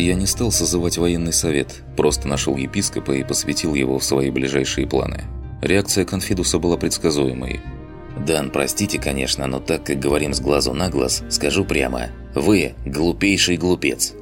Я не стал созывать военный совет, просто нашел епископа и посвятил его в свои ближайшие планы. Реакция Конфидуса была предсказуемой. «Дан, простите, конечно, но так как говорим с глазу на глаз, скажу прямо. Вы – глупейший глупец».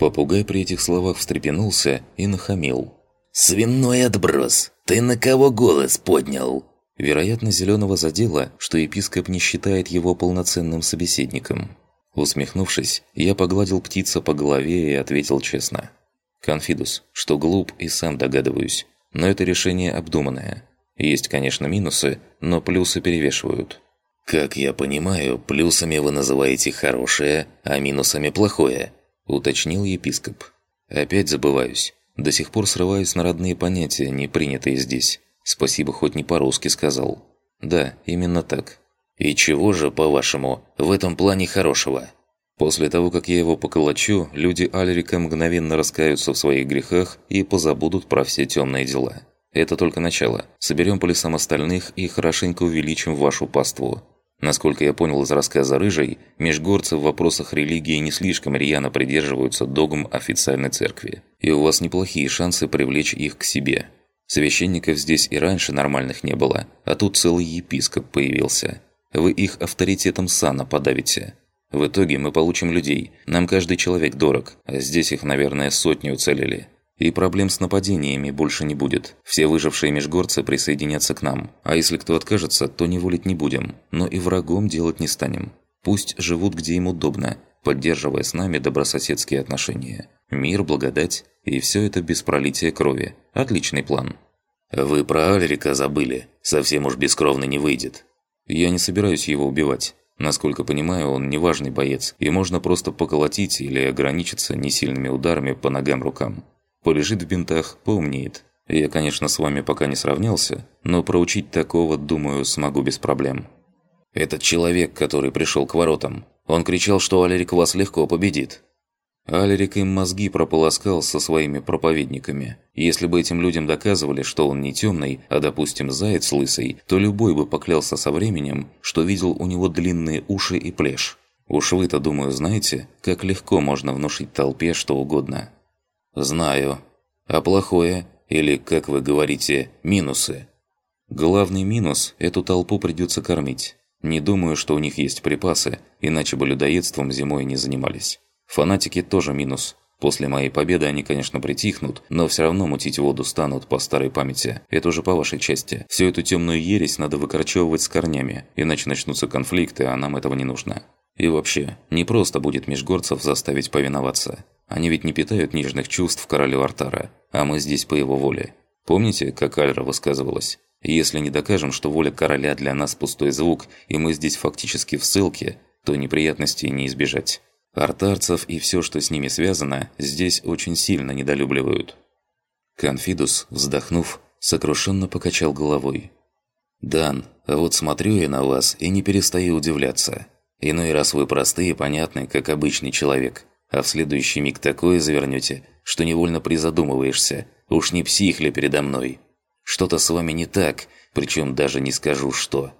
Попугай при этих словах встрепенулся и нахамил. «Свиной отброс! Ты на кого голос поднял?» Вероятно, Зеленого задело, что епископ не считает его полноценным собеседником. Усмехнувшись, я погладил птица по голове и ответил честно. «Конфидус, что глуп и сам догадываюсь, но это решение обдуманное. Есть, конечно, минусы, но плюсы перевешивают». «Как я понимаю, плюсами вы называете хорошее, а минусами плохое», – уточнил епископ. «Опять забываюсь. До сих пор срываюсь на родные понятия, не принятые здесь. Спасибо, хоть не по-русски сказал». «Да, именно так. «И чего же, по-вашему, в этом плане хорошего?» После того, как я его поколочу, люди Альрика мгновенно раскаются в своих грехах и позабудут про все темные дела. Это только начало. Соберем по лесам остальных и хорошенько увеличим вашу паству. Насколько я понял из рассказа Рыжей, межгорцы в вопросах религии не слишком рьяно придерживаются догм официальной церкви. И у вас неплохие шансы привлечь их к себе. Священников здесь и раньше нормальных не было, а тут целый епископ появился. Вы их авторитетом сана подавите. В итоге мы получим людей. Нам каждый человек дорог, а здесь их, наверное, сотни уцелели. И проблем с нападениями больше не будет. Все выжившие межгорцы присоединятся к нам. А если кто откажется, то не волить не будем. Но и врагом делать не станем. Пусть живут где им удобно, поддерживая с нами добрососедские отношения. Мир, благодать и все это без пролития крови. Отличный план. «Вы про Альрика забыли. Совсем уж бескровно не выйдет. Я не собираюсь его убивать. Насколько понимаю, он неважный боец, и можно просто поколотить или ограничиться несильными ударами по ногам-рукам. Полежит в бинтах, поумнеет. Я, конечно, с вами пока не сравнялся, но проучить такого, думаю, смогу без проблем. Этот человек, который пришел к воротам, он кричал, что Алерик вас легко победит. Алерик им мозги прополоскал со своими проповедниками. Если бы этим людям доказывали, что он не темный, а, допустим, заяц лысый, то любой бы поклялся со временем, что видел у него длинные уши и плешь. Уж вы-то, думаю, знаете, как легко можно внушить толпе что угодно. Знаю. А плохое, или, как вы говорите, минусы? Главный минус – эту толпу придется кормить. Не думаю, что у них есть припасы, иначе бы людоедством зимой не занимались. Фанатики тоже минус. После моей победы они, конечно, притихнут, но все равно мутить воду станут по старой памяти. Это уже по вашей части. Всю эту темную ересь надо выкорчевывать с корнями, иначе начнутся конфликты, а нам этого не нужно. И вообще, не просто будет межгорцев заставить повиноваться. Они ведь не питают нежных чувств королю Артара, а мы здесь по его воле. Помните, как Альра высказывалась? Если не докажем, что воля короля для нас пустой звук, и мы здесь фактически в ссылке, то неприятностей не избежать. Артарцев и все, что с ними связано, здесь очень сильно недолюбливают. Конфидус, вздохнув, сокрушенно покачал головой. «Дан, вот смотрю я на вас и не перестаю удивляться. Иной раз вы простые и понятны, как обычный человек, а в следующий миг такое завернете, что невольно призадумываешься, уж не псих ли передо мной. Что-то с вами не так, причем даже не скажу что.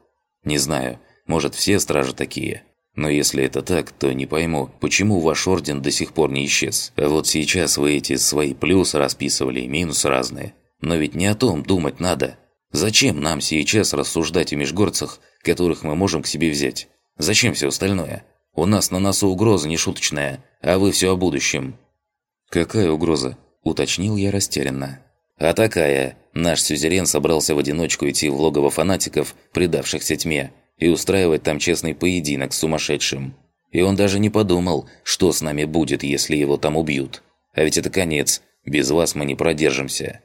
Не знаю, может все стражи такие, но если это так, то не пойму, почему ваш орден до сих пор не исчез. А вот сейчас вы эти свои плюсы расписывали и минусы разные. Но ведь не о том думать надо. Зачем нам сейчас рассуждать о межгорцах, которых мы можем к себе взять? Зачем все остальное? У нас на носу угроза нешуточная, а вы все о будущем». «Какая угроза?» – уточнил я растерянно. «А такая. Наш сюзерен собрался в одиночку идти в логово фанатиков, предавшихся тьме, и устраивать там честный поединок с сумасшедшим. И он даже не подумал, что с нами будет, если его там убьют. А ведь это конец, без вас мы не продержимся.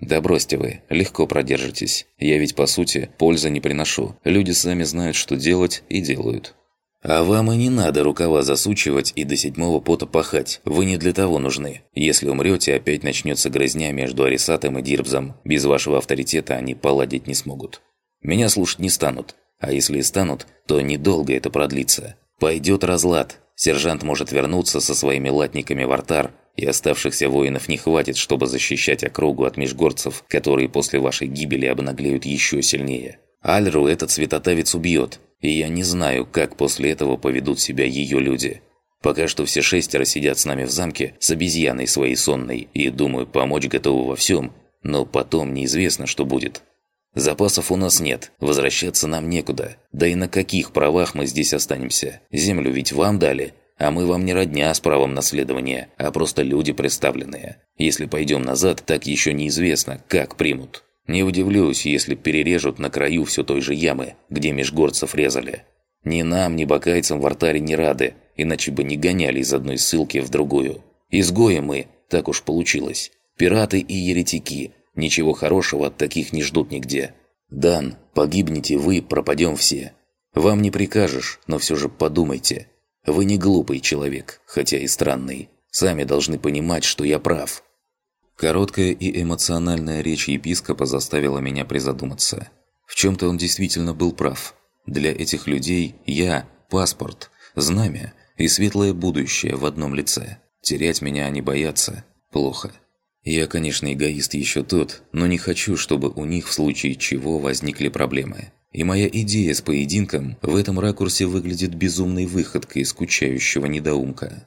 Да бросьте вы, легко продержитесь. Я ведь, по сути, пользы не приношу. Люди сами знают, что делать, и делают. А вам и не надо рукава засучивать и до седьмого пота пахать. Вы не для того нужны. Если умрете, опять начнется грызня между Арисатом и Дирбзом. Без вашего авторитета они поладить не смогут. Меня слушать не станут. А если и станут, то недолго это продлится. Пойдет разлад. Сержант может вернуться со своими латниками в артар, и оставшихся воинов не хватит, чтобы защищать округу от межгорцев, которые после вашей гибели обнаглеют еще сильнее. Альру этот светотавец убьет, и я не знаю, как после этого поведут себя ее люди. Пока что все шестеро сидят с нами в замке с обезьяной своей сонной и, думаю, помочь готовы во всем, но потом неизвестно, что будет. Запасов у нас нет, возвращаться нам некуда. Да и на каких правах мы здесь останемся? Землю ведь вам дали, а мы вам не родня с правом наследования, а просто люди представленные. Если пойдем назад, так еще неизвестно, как примут. Не удивлюсь, если перережут на краю все той же ямы, где межгорцев резали. Ни нам, ни бакайцам в артаре не рады, иначе бы не гоняли из одной ссылки в другую. Изгои мы, так уж получилось. Пираты и еретики. Ничего хорошего от таких не ждут нигде. Дан, погибнете вы, пропадем все. Вам не прикажешь, но все же подумайте. Вы не глупый человек, хотя и странный. Сами должны понимать, что я прав. Короткая и эмоциональная речь епископа заставила меня призадуматься. В чем-то он действительно был прав. Для этих людей я – паспорт, знамя и светлое будущее в одном лице. Терять меня они боятся. Плохо. Я, конечно, эгоист еще тот, но не хочу, чтобы у них в случае чего возникли проблемы. И моя идея с поединком в этом ракурсе выглядит безумной выходкой скучающего недоумка.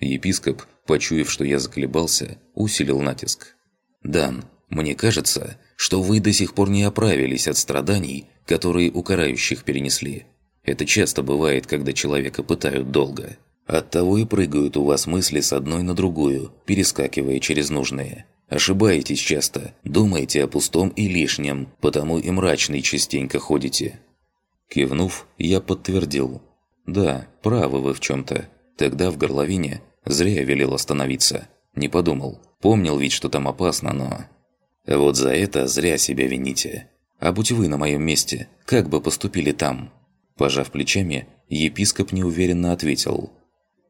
Епископ, почуяв, что я заколебался, усилил натиск. «Дан, мне кажется, что вы до сих пор не оправились от страданий, которые у перенесли. Это часто бывает, когда человека пытают долго. Оттого и прыгают у вас мысли с одной на другую, перескакивая через нужные. Ошибаетесь часто, думаете о пустом и лишнем, потому и мрачный частенько ходите». Кивнув, я подтвердил. «Да, правы вы в чем-то. Тогда в горловине зря я велел остановиться. Не подумал. Помнил ведь, что там опасно, но... Вот за это зря себя вините. А будь вы на моем месте, как бы поступили там?» Пожав плечами, епископ неуверенно ответил.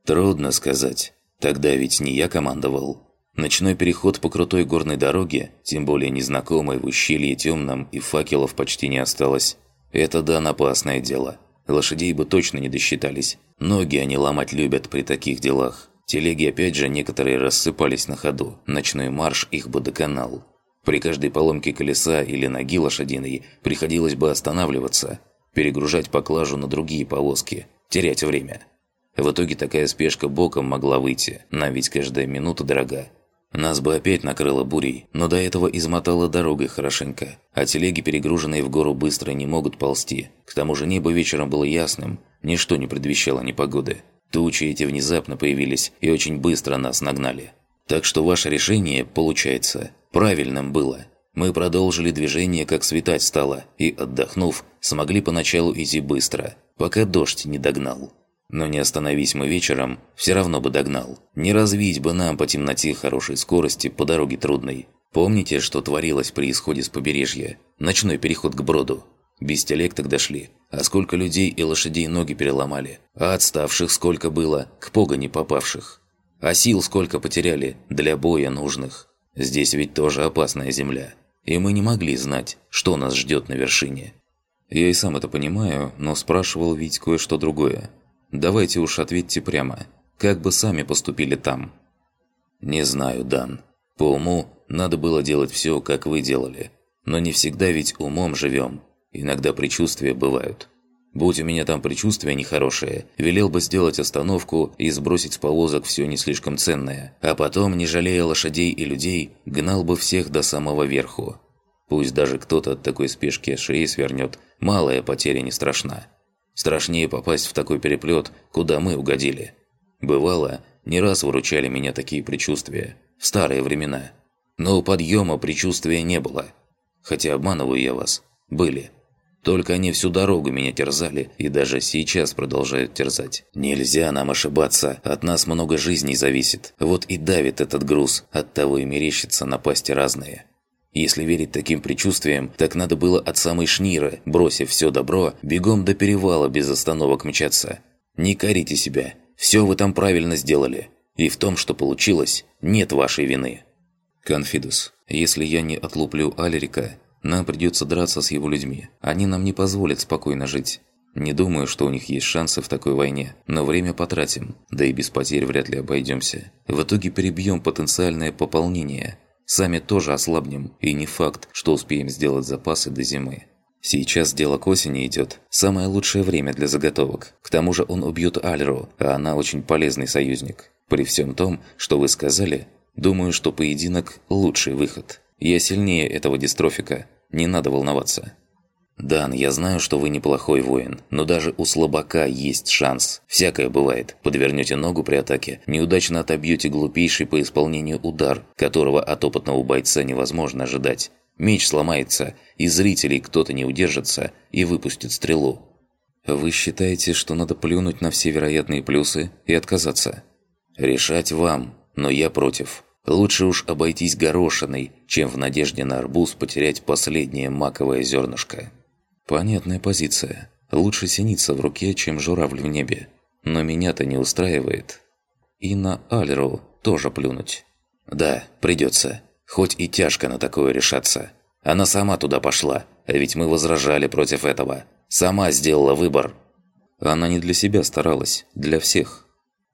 «Трудно сказать. Тогда ведь не я командовал. Ночной переход по крутой горной дороге, тем более незнакомой в ущелье темном и факелов почти не осталось. Это да, опасное дело. Лошадей бы точно не досчитались. Ноги они ломать любят при таких делах. Телеги опять же некоторые рассыпались на ходу. Ночной марш их бы доконал. При каждой поломке колеса или ноги лошадиной приходилось бы останавливаться, перегружать поклажу на другие повозки, терять время. В итоге такая спешка боком могла выйти, нам ведь каждая минута дорога. Нас бы опять накрыло бурей, но до этого измотало дорогой хорошенько, а телеги, перегруженные в гору, быстро не могут ползти. К тому же небо вечером было ясным, ничто не предвещало непогоды. Тучи эти внезапно появились и очень быстро нас нагнали. Так что ваше решение, получается, правильным было. Мы продолжили движение, как светать стало, и, отдохнув, смогли поначалу идти быстро, пока дождь не догнал. Но не остановись мы вечером, все равно бы догнал. Не развить бы нам по темноте хорошей скорости по дороге трудной. Помните, что творилось при исходе с побережья? Ночной переход к броду. Без телег тогда шли. А сколько людей и лошадей ноги переломали. А отставших сколько было, к погоне попавших. А сил сколько потеряли для боя нужных. Здесь ведь тоже опасная земля. И мы не могли знать, что нас ждет на вершине. Я и сам это понимаю, но спрашивал ведь кое-что другое. Давайте уж ответьте прямо. Как бы сами поступили там? Не знаю, Дан. По уму надо было делать все, как вы делали. Но не всегда ведь умом живем. Иногда предчувствия бывают. Будь у меня там предчувствие нехорошее, велел бы сделать остановку и сбросить с повозок все не слишком ценное, а потом, не жалея лошадей и людей, гнал бы всех до самого верху. Пусть даже кто-то от такой спешки шеи свернет, малая потеря не страшна. Страшнее попасть в такой переплет, куда мы угодили. Бывало, не раз выручали меня такие предчувствия, в старые времена. Но у подъема предчувствия не было. Хотя обманываю я вас, были. Только они всю дорогу меня терзали и даже сейчас продолжают терзать. Нельзя нам ошибаться, от нас много жизней зависит. Вот и давит этот груз, оттого и мерещится напасти разные. Если верить таким предчувствиям, так надо было от самой шнира, бросив все добро, бегом до перевала без остановок мчаться. Не корите себя, все вы там правильно сделали. И в том, что получилось, нет вашей вины. Конфидус, если я не отлуплю Алерика, нам придется драться с его людьми. Они нам не позволят спокойно жить. Не думаю, что у них есть шансы в такой войне, но время потратим, да и без потерь вряд ли обойдемся. В итоге перебьем потенциальное пополнение – Сами тоже ослабнем, и не факт, что успеем сделать запасы до зимы. Сейчас дело к осени идет. Самое лучшее время для заготовок. К тому же он убьет Альру, а она очень полезный союзник. При всем том, что вы сказали, думаю, что поединок – лучший выход. Я сильнее этого дистрофика. Не надо волноваться. «Дан, я знаю, что вы неплохой воин, но даже у слабака есть шанс. Всякое бывает. Подвернете ногу при атаке, неудачно отобьете глупейший по исполнению удар, которого от опытного бойца невозможно ожидать. Меч сломается, и зрителей кто-то не удержится и выпустит стрелу. Вы считаете, что надо плюнуть на все вероятные плюсы и отказаться? Решать вам, но я против. Лучше уж обойтись горошиной, чем в надежде на арбуз потерять последнее маковое зернышко. Понятная позиция. Лучше синица в руке, чем журавль в небе. Но меня-то не устраивает. И на Альру тоже плюнуть. Да, придется. Хоть и тяжко на такое решаться. Она сама туда пошла, а ведь мы возражали против этого. Сама сделала выбор. Она не для себя старалась, для всех.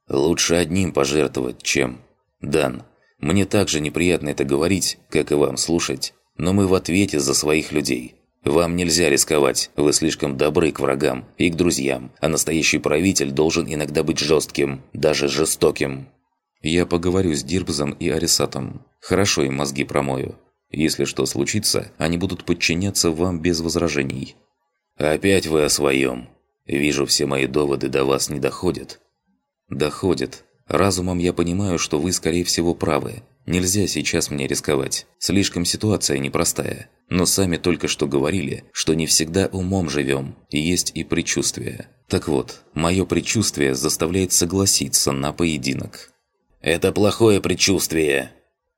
Лучше одним пожертвовать, чем... Дан, мне также неприятно это говорить, как и вам слушать, но мы в ответе за своих людей. Вам нельзя рисковать, вы слишком добры к врагам и к друзьям, а настоящий правитель должен иногда быть жестким, даже жестоким. Я поговорю с Дирбзом и Арисатом. Хорошо им мозги промою. Если что случится, они будут подчиняться вам без возражений. Опять вы о своем. Вижу, все мои доводы до вас не доходят. Доходят. Разумом я понимаю, что вы, скорее всего, правы. Нельзя сейчас мне рисковать. Слишком ситуация непростая. Но сами только что говорили, что не всегда умом живем, и есть и предчувствие. Так вот, мое предчувствие заставляет согласиться на поединок. «Это плохое предчувствие!»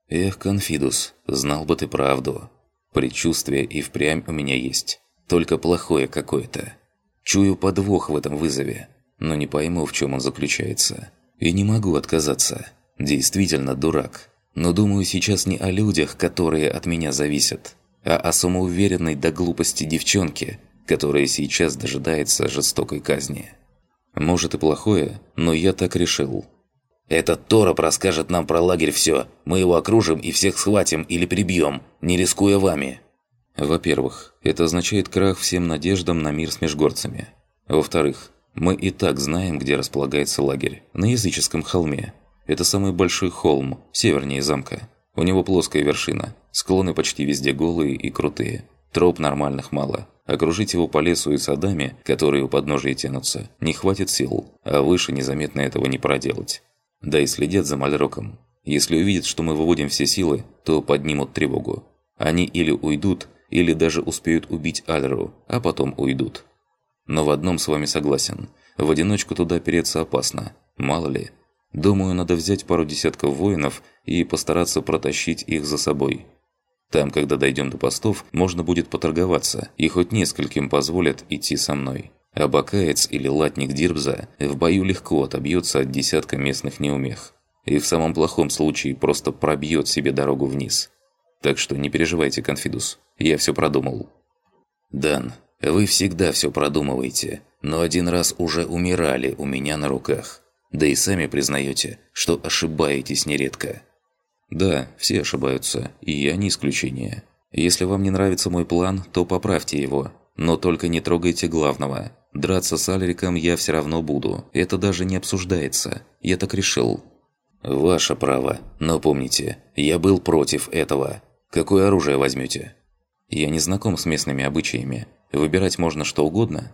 «Эх, Конфидус, знал бы ты правду. Предчувствие и впрямь у меня есть. Только плохое какое-то. Чую подвох в этом вызове, но не пойму, в чем он заключается. И не могу отказаться. Действительно дурак. Но думаю сейчас не о людях, которые от меня зависят, а о самоуверенной до глупости девчонке, которая сейчас дожидается жестокой казни. Может и плохое, но я так решил». Этот Тороп расскажет нам про лагерь все. Мы его окружим и всех схватим или прибьем, не рискуя вами». Во-первых, это означает крах всем надеждам на мир с межгорцами. Во-вторых, мы и так знаем, где располагается лагерь. На языческом холме. Это самый большой холм, севернее замка. У него плоская вершина, склоны почти везде голые и крутые. Троп нормальных мало. Окружить его по лесу и садами, которые у подножия тянутся, не хватит сил, а выше незаметно этого не проделать. Да и следят за Мальроком. Если увидят, что мы выводим все силы, то поднимут тревогу. Они или уйдут, или даже успеют убить Альру, а потом уйдут. Но в одном с вами согласен. В одиночку туда переться опасно. Мало ли. Думаю, надо взять пару десятков воинов и постараться протащить их за собой. Там, когда дойдем до постов, можно будет поторговаться, и хоть нескольким позволят идти со мной. А бакаец или латник Дирбза в бою легко отобьется от десятка местных неумех. И в самом плохом случае просто пробьет себе дорогу вниз. Так что не переживайте, Конфидус, я все продумал. Дан, вы всегда все продумываете, но один раз уже умирали у меня на руках. Да и сами признаете, что ошибаетесь нередко. Да, все ошибаются, и я не исключение. Если вам не нравится мой план, то поправьте его, но только не трогайте главного – Драться с Альриком я все равно буду. Это даже не обсуждается. Я так решил. Ваше право. Но помните, я был против этого. Какое оружие возьмете? Я не знаком с местными обычаями. Выбирать можно что угодно.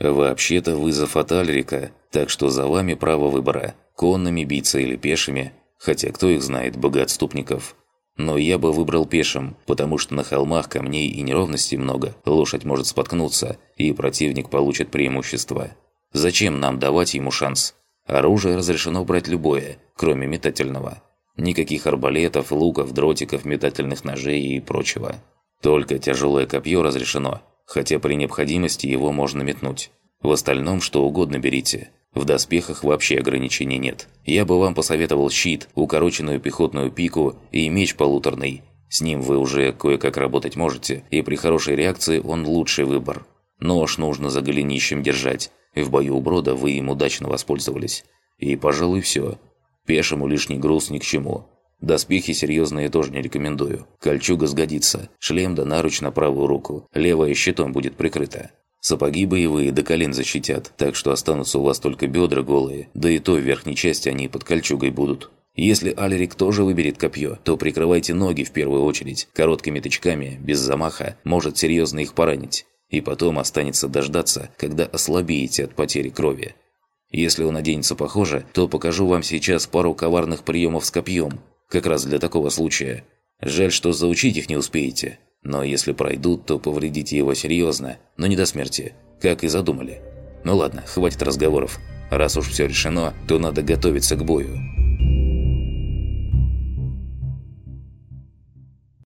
Вообще-то вызов от Альрика, так что за вами право выбора. Конными биться или пешими. Хотя кто их знает, богоотступников. Но я бы выбрал пешим, потому что на холмах камней и неровностей много, лошадь может споткнуться, и противник получит преимущество. Зачем нам давать ему шанс? Оружие разрешено брать любое, кроме метательного. Никаких арбалетов, луков, дротиков, метательных ножей и прочего. Только тяжелое копье разрешено, хотя при необходимости его можно метнуть. В остальном что угодно берите. В доспехах вообще ограничений нет. Я бы вам посоветовал щит, укороченную пехотную пику и меч полуторный. С ним вы уже кое-как работать можете, и при хорошей реакции он лучший выбор. Нож нужно за голенищем держать. В бою у брода вы им удачно воспользовались. И, пожалуй, все. Пешему лишний груз ни к чему. Доспехи серьезные тоже не рекомендую. Кольчуга сгодится. Шлем да наруч на правую руку. Левая щитом будет прикрыта. Сапоги боевые до колен защитят, так что останутся у вас только бедра голые, да и то в верхней части они под кольчугой будут. Если Алерик тоже выберет копье, то прикрывайте ноги в первую очередь. Короткими тычками, без замаха, может серьезно их поранить. И потом останется дождаться, когда ослабеете от потери крови. Если он оденется похоже, то покажу вам сейчас пару коварных приемов с копьем, как раз для такого случая. Жаль, что заучить их не успеете. Но если пройдут, то повредите его серьезно, но не до смерти, как и задумали. Ну ладно, хватит разговоров. Раз уж все решено, то надо готовиться к бою.